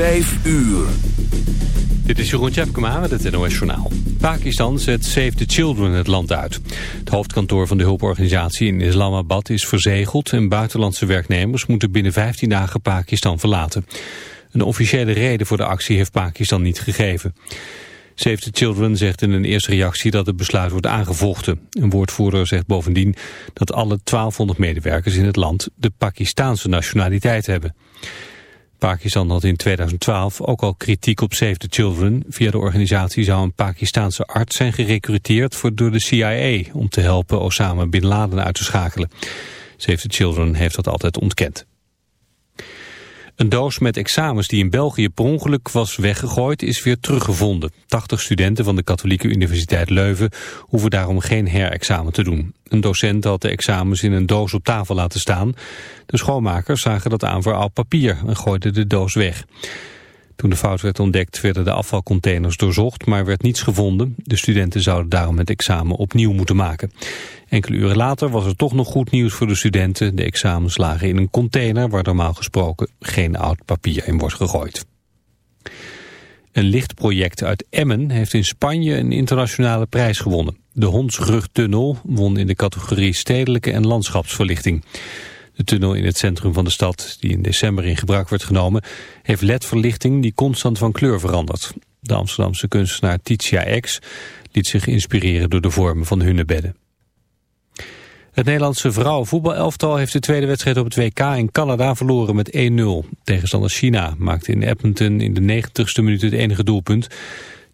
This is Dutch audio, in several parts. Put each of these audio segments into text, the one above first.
Vijf uur. Dit is Jeroen Tjepkema met het NOS Journaal. Pakistan zet Save the Children het land uit. Het hoofdkantoor van de hulporganisatie in Islamabad is verzegeld... en buitenlandse werknemers moeten binnen 15 dagen Pakistan verlaten. Een officiële reden voor de actie heeft Pakistan niet gegeven. Save the Children zegt in een eerste reactie dat het besluit wordt aangevochten. Een woordvoerder zegt bovendien dat alle 1200 medewerkers in het land de Pakistaanse nationaliteit hebben. Pakistan had in 2012 ook al kritiek op Save the Children. Via de organisatie zou een Pakistaanse arts zijn gerecruiteerd voor door de CIA om te helpen Osama Bin Laden uit te schakelen. Save the Children heeft dat altijd ontkend. Een doos met examens die in België per ongeluk was weggegooid is weer teruggevonden. 80 studenten van de Katholieke Universiteit Leuven hoeven daarom geen herexamen te doen. Een docent had de examens in een doos op tafel laten staan. De schoonmakers zagen dat aan voor oud papier en gooiden de doos weg. Toen de fout werd ontdekt werden de afvalcontainers doorzocht, maar werd niets gevonden. De studenten zouden daarom het examen opnieuw moeten maken. Enkele uren later was er toch nog goed nieuws voor de studenten. De examens lagen in een container waar normaal gesproken geen oud papier in wordt gegooid. Een lichtproject uit Emmen heeft in Spanje een internationale prijs gewonnen. De Hondsrugtunnel won in de categorie stedelijke en landschapsverlichting. De tunnel in het centrum van de stad, die in december in gebruik werd genomen, heeft ledverlichting die constant van kleur verandert. De Amsterdamse kunstenaar Titia X liet zich inspireren door de vormen van hunebedden. Het Nederlandse vrouwenvoetbalelftal heeft de tweede wedstrijd op het WK in Canada verloren met 1-0. Tegenstander China maakte in Edmonton in de 90ste minuut het enige doelpunt.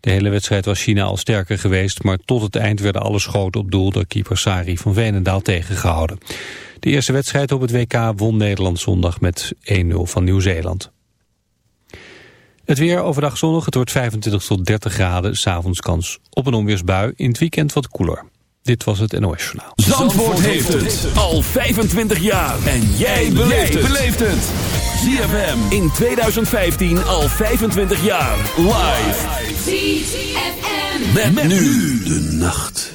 De hele wedstrijd was China al sterker geweest, maar tot het eind werden alle schoten op doel door keeper Sari van Veenendaal tegengehouden. De eerste wedstrijd op het WK won Nederland zondag met 1-0 van Nieuw-Zeeland. Het weer overdag zonnig, het wordt 25 tot 30 graden, s'avonds kans op een onweersbui, in het weekend wat koeler. Dit was het NOS Journaal. Zandvoort, Zandvoort heeft het al 25 jaar. En jij beleeft het. ZFM in 2015 al 25 jaar. Live. ZFM. Met, met nu de nacht.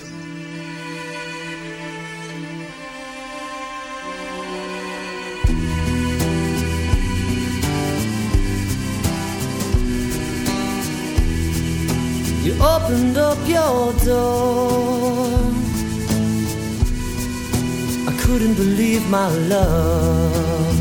You opened up your door. I couldn't believe my luck.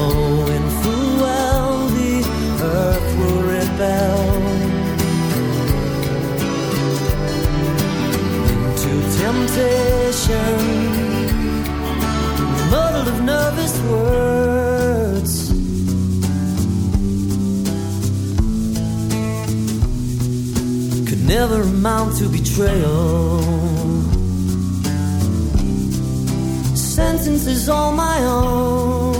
knowing full well the earth will rebel. Into temptation, muddled of nervous words. Could never amount to betrayal. Sentence is all my own,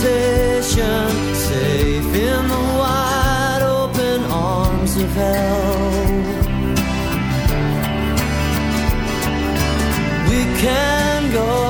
temptation, safe in the wide open arms of hell. We can go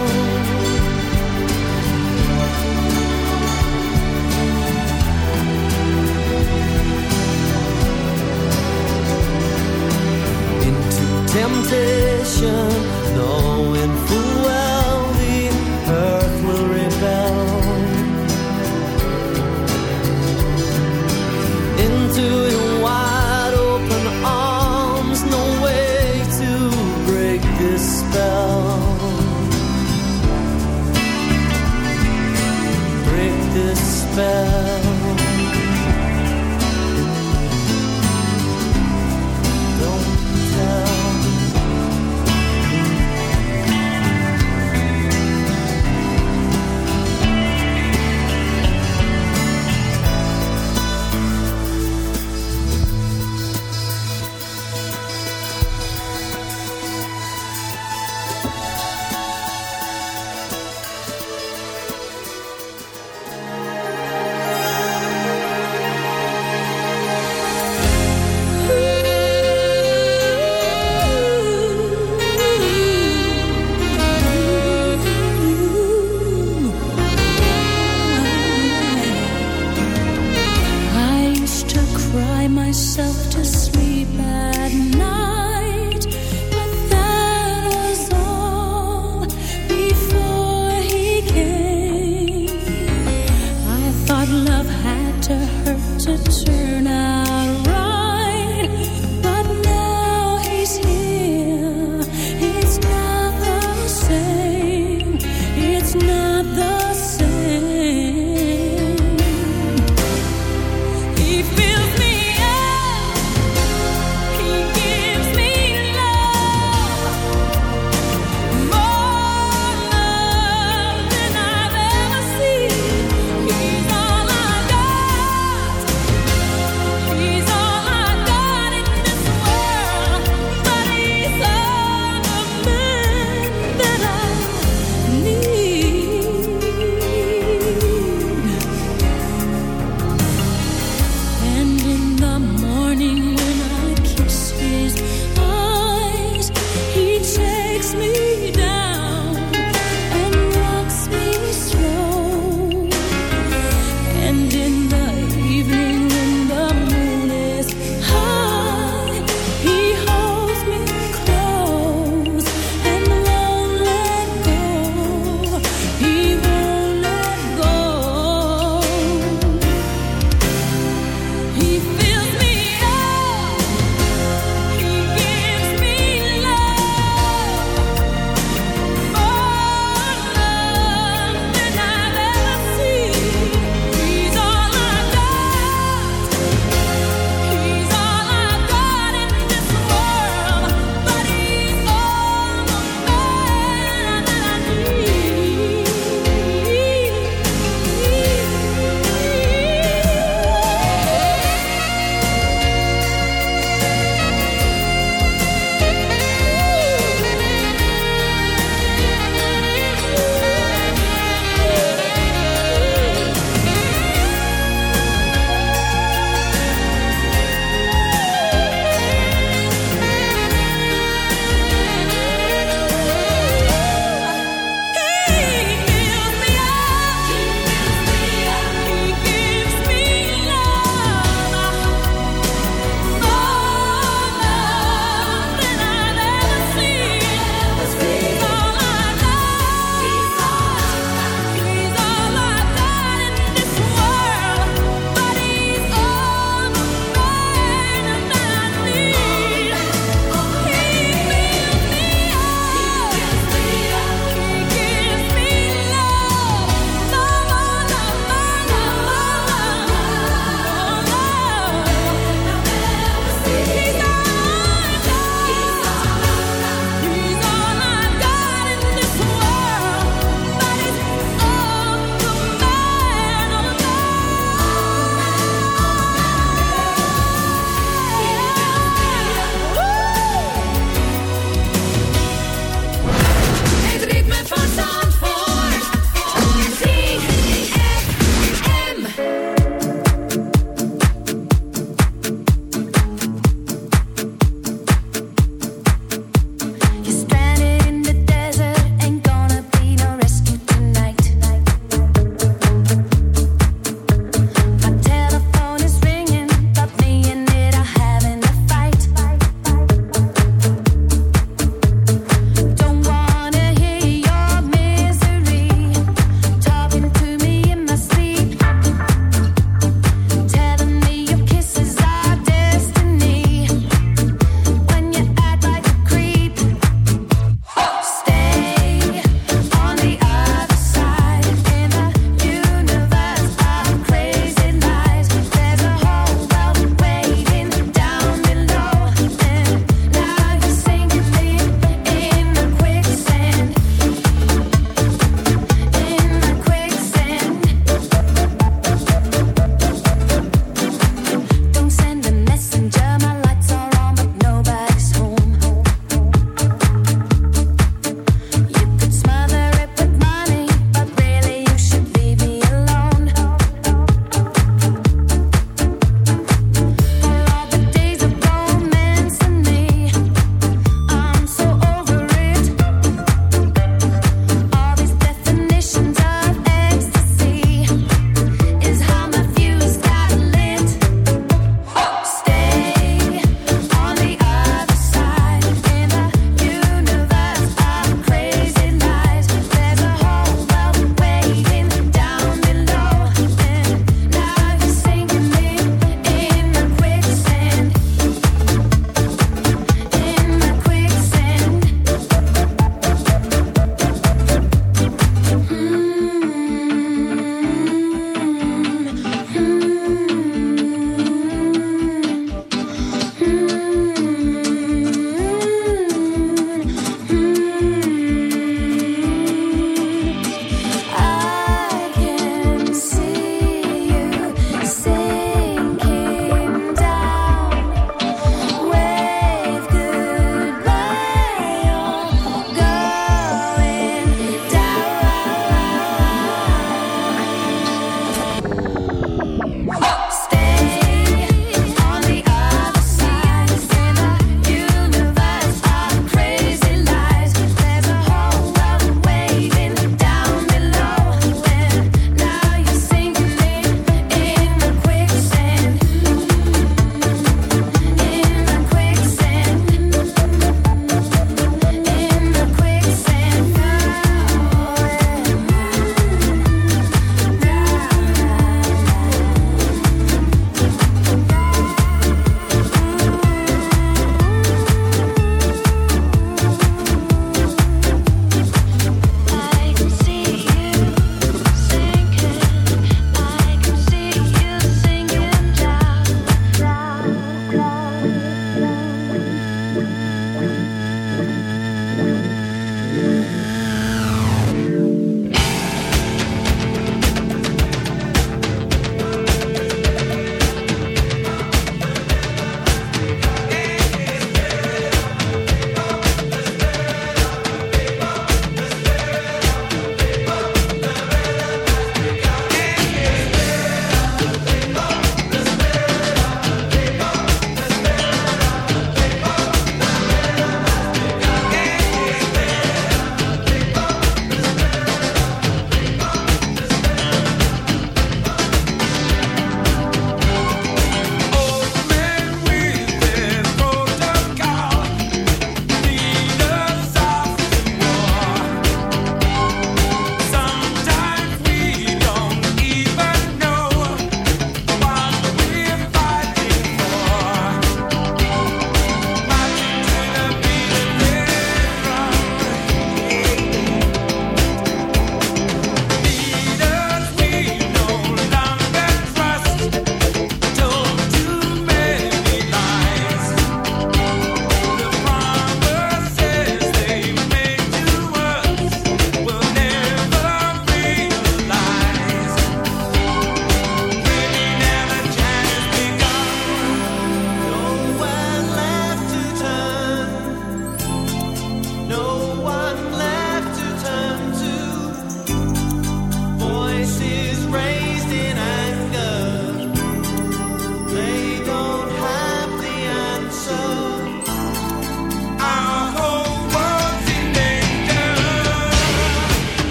No.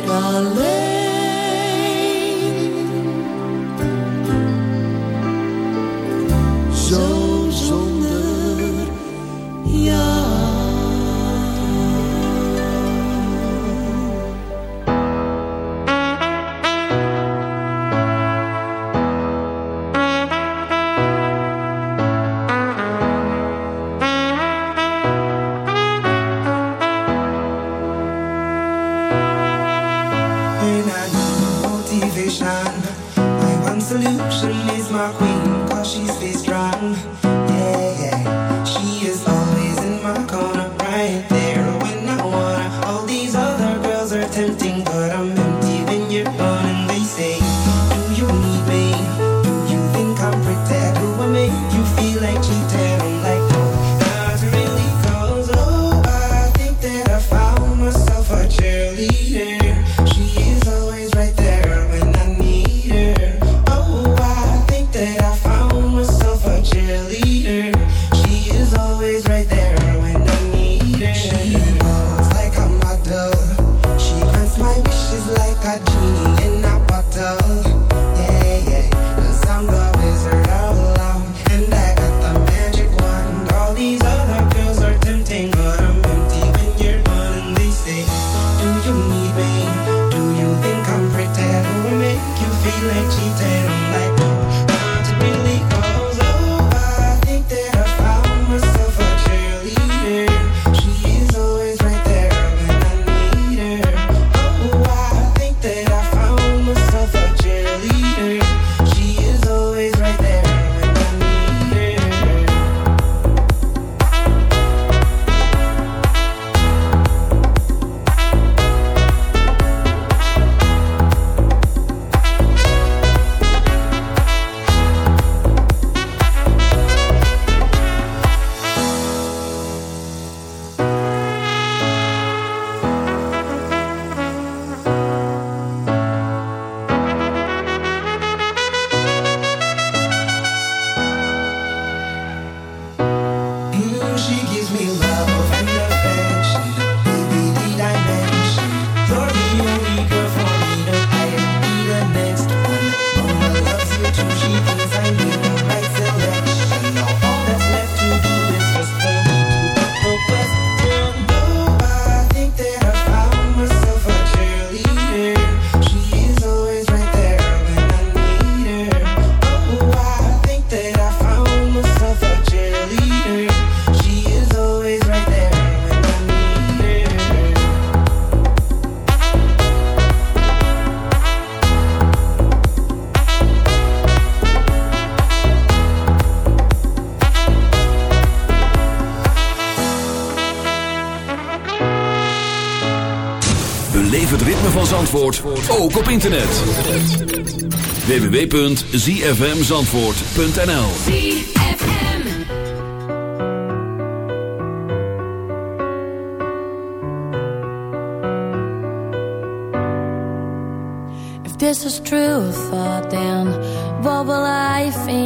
take a live. ook op internet. www.zfmzandvoort.nl If this is true, thought then, what will I think?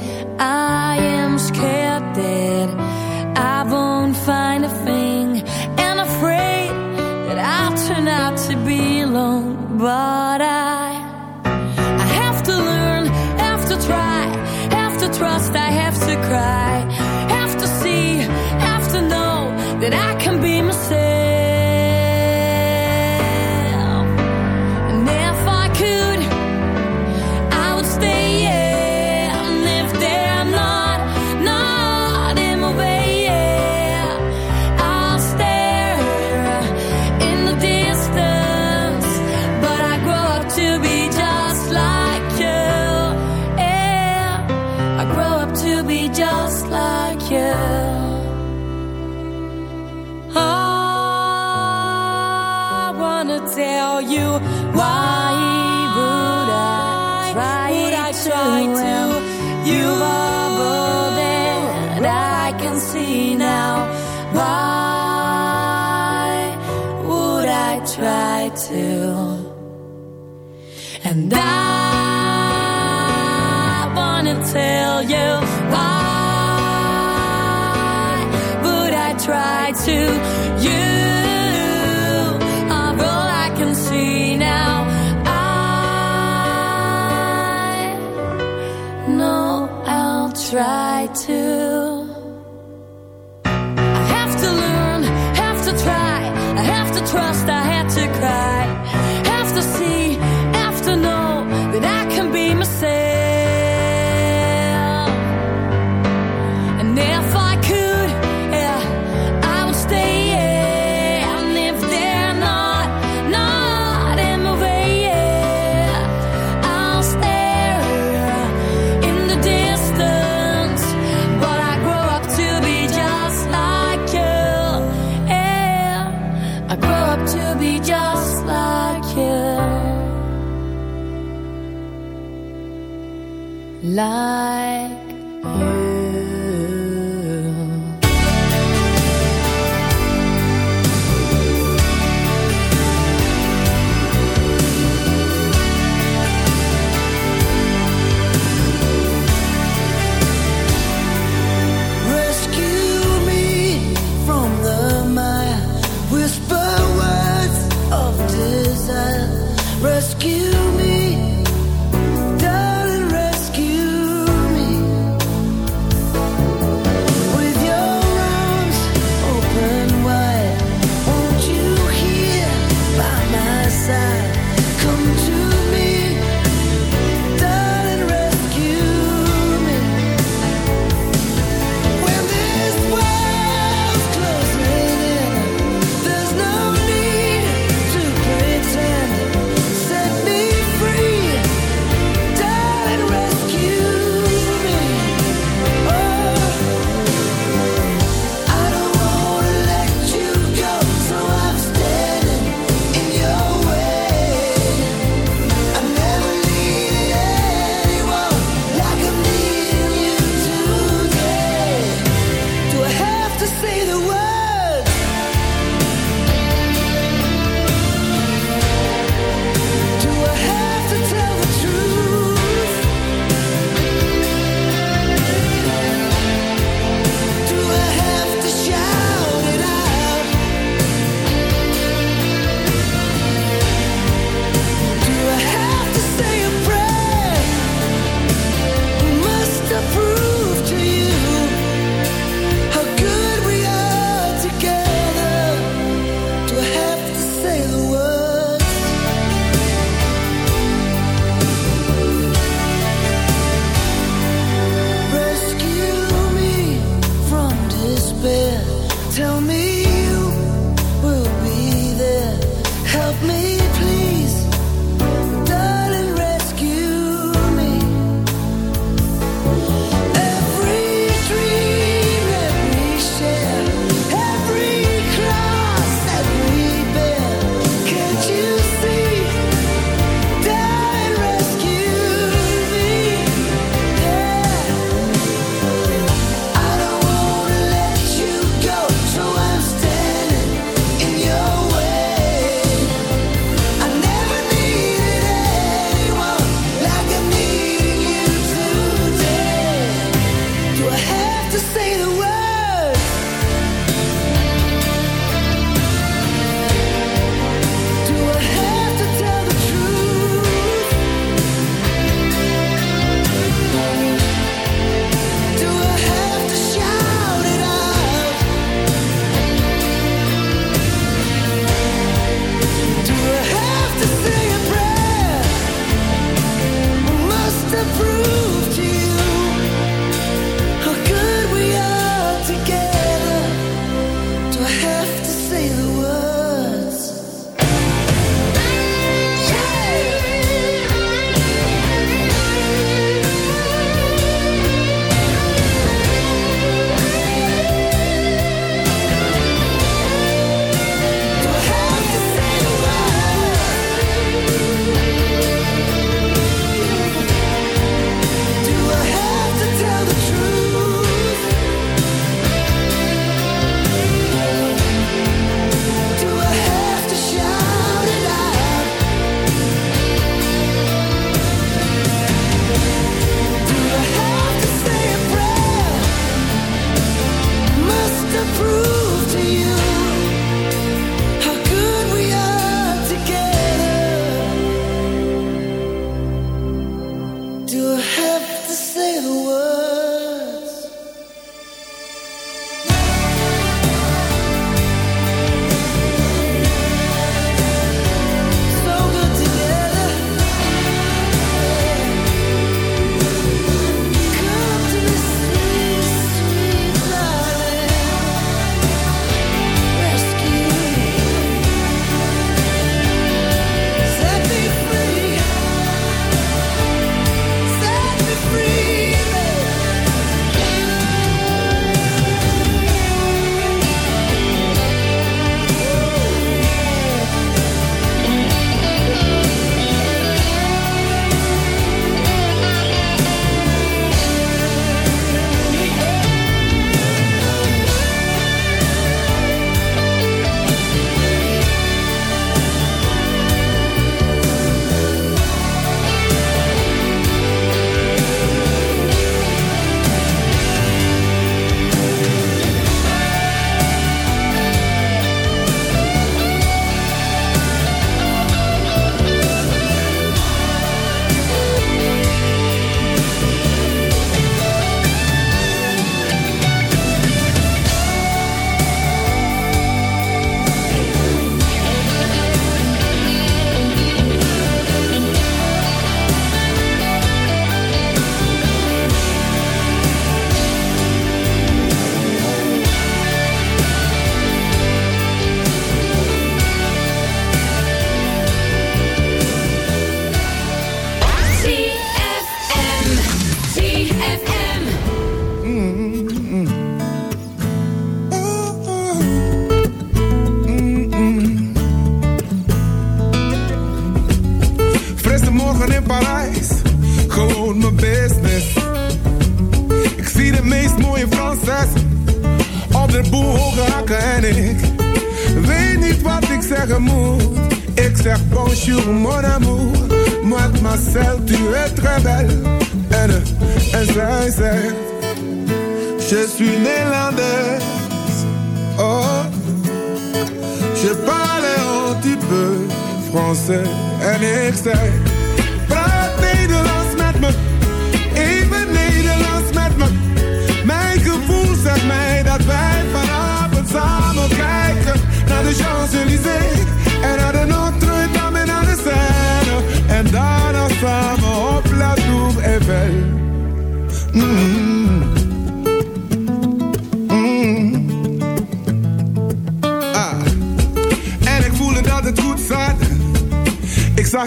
try to. I have to learn, have to try, I have to trust I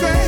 easy.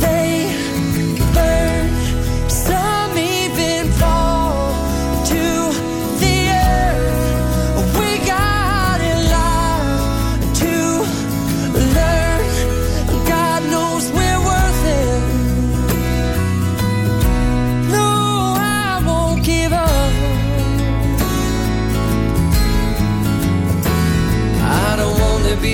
they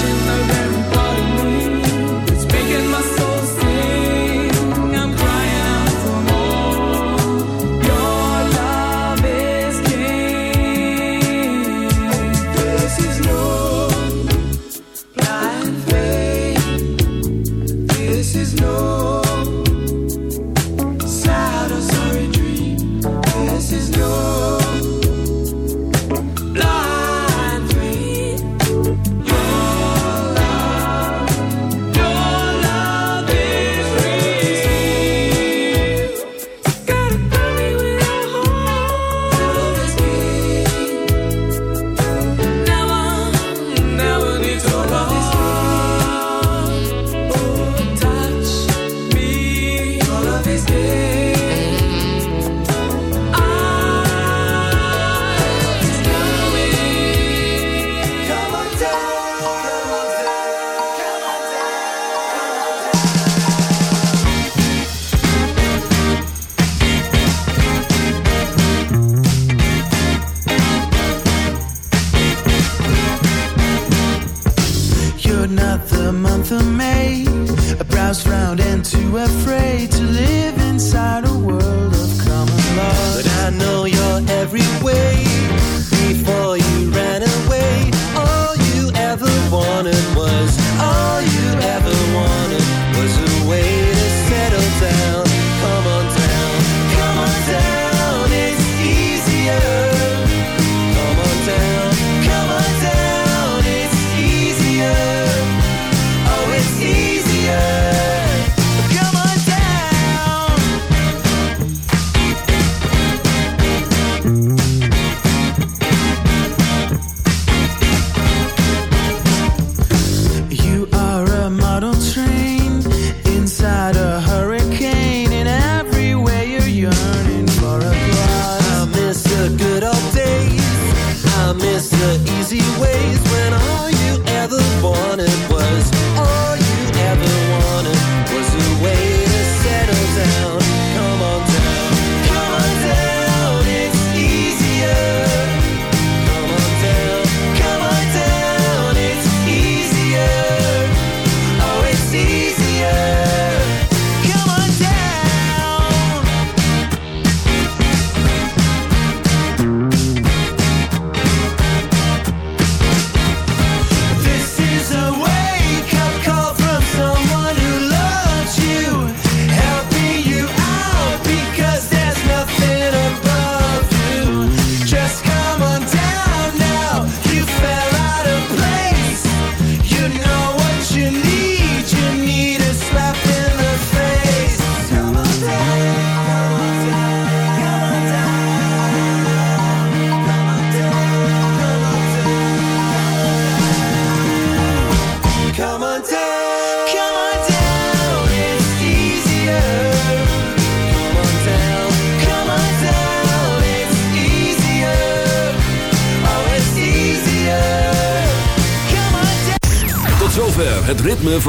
watching